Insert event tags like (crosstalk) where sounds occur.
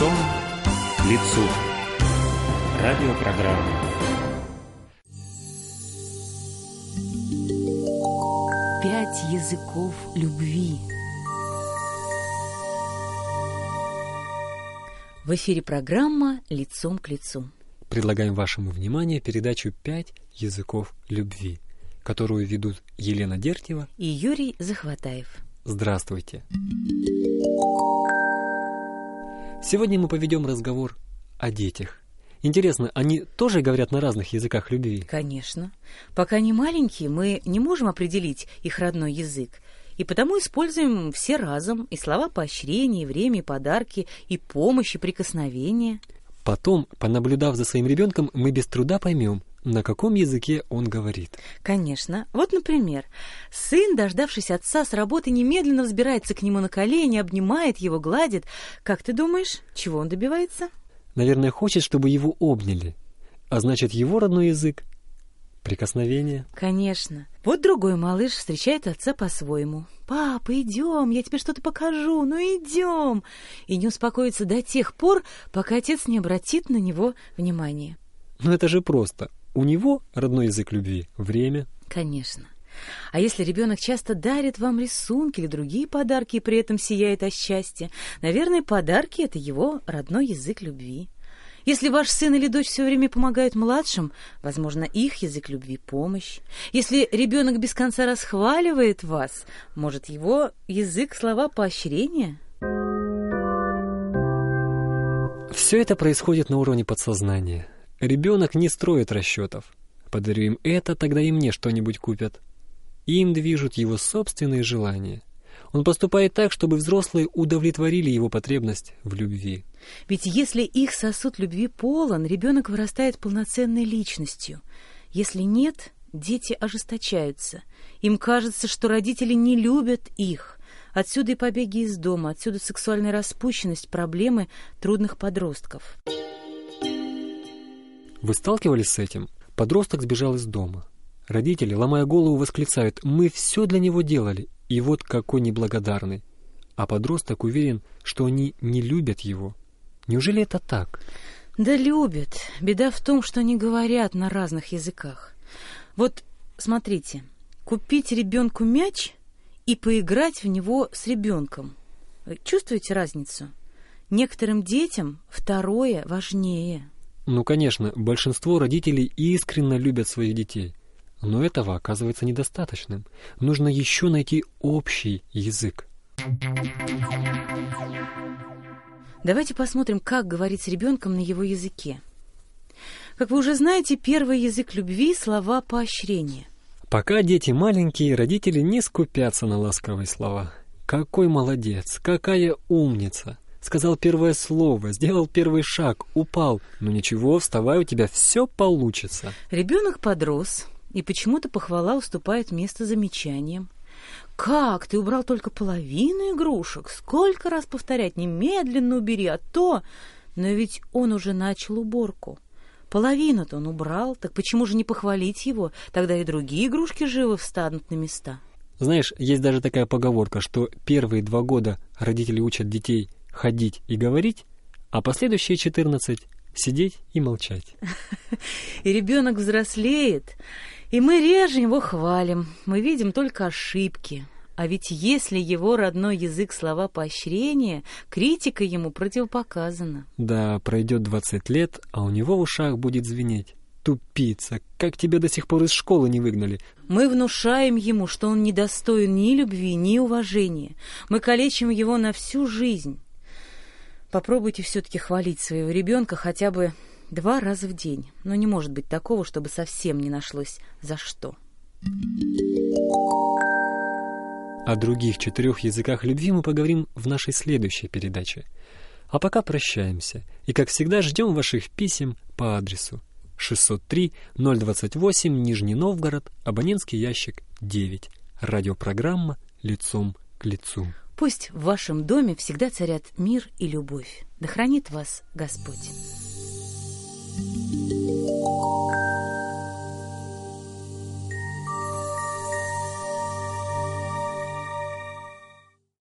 Лицом к лицу. Радиопрограмма. Пять языков любви. В эфире программа «Лицом к лицу». Предлагаем вашему вниманию передачу «Пять языков любви», которую ведут Елена Дертьева и Юрий Захватаев. Здравствуйте! Сегодня мы поведем разговор о детях. Интересно, они тоже говорят на разных языках любви? Конечно. Пока они маленькие, мы не можем определить их родной язык. И потому используем все разом и слова поощрения, и время, и подарки, и помощь, и прикосновения. Потом, понаблюдав за своим ребенком, мы без труда поймем, на каком языке он говорит. Конечно. Вот, например, сын, дождавшись отца с работы, немедленно взбирается к нему на колени, обнимает его, гладит. Как ты думаешь, чего он добивается? Наверное, хочет, чтобы его обняли. А значит, его родной язык Прикосновение? Конечно. Вот другой малыш встречает отца по-своему. «Папа, идем, я тебе что-то покажу, ну идем!» И не успокоится до тех пор, пока отец не обратит на него внимания. Ну это же просто. У него родной язык любви — время. Конечно. А если ребенок часто дарит вам рисунки или другие подарки и при этом сияет от счастья, наверное, подарки — это его родной язык любви. Если ваш сын или дочь все время помогают младшим, возможно, их язык любви — помощь. Если ребенок без конца расхваливает вас, может, его язык — слова поощрения? Все это происходит на уровне подсознания. Ребенок не строит расчетов. Подарю им это, тогда и мне что-нибудь купят. Им движут его собственные желания. Он поступает так, чтобы взрослые удовлетворили его потребность в любви. Ведь если их сосуд любви полон, ребенок вырастает полноценной личностью. Если нет, дети ожесточаются. Им кажется, что родители не любят их. Отсюда и побеги из дома, отсюда сексуальная распущенность, проблемы трудных подростков. Вы сталкивались с этим? Подросток сбежал из дома. Родители, ломая голову, восклицают «Мы все для него делали, и вот какой неблагодарный». А подросток уверен, что они не любят его. Неужели это так? Да любят. Беда в том, что они говорят на разных языках. Вот смотрите, купить ребенку мяч и поиграть в него с ребенком. Чувствуете разницу? Некоторым детям второе важнее. Ну, конечно, большинство родителей искренне любят своих детей. Но этого оказывается недостаточным. Нужно еще найти общий язык. Давайте посмотрим, как говорить с ребенком на его языке. Как вы уже знаете, первый язык любви — слова поощрения. Пока дети маленькие, родители не скупятся на ласковые слова. «Какой молодец! Какая умница!» Сказал первое слово, сделал первый шаг, упал. Ну ничего, вставай, у тебя все получится. Ребенок подрос, и почему-то похвала уступает место замечаниям. «Как? Ты убрал только половину игрушек? Сколько раз повторять? Немедленно убери, а то...» Но ведь он уже начал уборку. Половину-то он убрал, так почему же не похвалить его? Тогда и другие игрушки живо встанут на места. Знаешь, есть даже такая поговорка, что первые два года родители учат детей ходить и говорить, а последующие четырнадцать сидеть и молчать. (laughs) И ребенок взрослеет, и мы реже его хвалим, мы видим только ошибки. А ведь если его родной язык слова поощрения, критика ему противопоказана. Да, пройдет двадцать лет, а у него в ушах будет звенеть. Тупица, как тебя до сих пор из школы не выгнали? Мы внушаем ему, что он недостоин ни любви, ни уважения. Мы калечим его на всю жизнь. Попробуйте все-таки хвалить своего ребенка хотя бы два раза в день. Но не может быть такого, чтобы совсем не нашлось за что. О других четырех языках любви мы поговорим в нашей следующей передаче. А пока прощаемся и, как всегда, ждем ваших писем по адресу 603-028, Нижний Новгород, абонентский ящик 9. Радиопрограмма «Лицом к лицу». Пусть в вашем доме всегда царят мир и любовь. Да хранит вас Господь.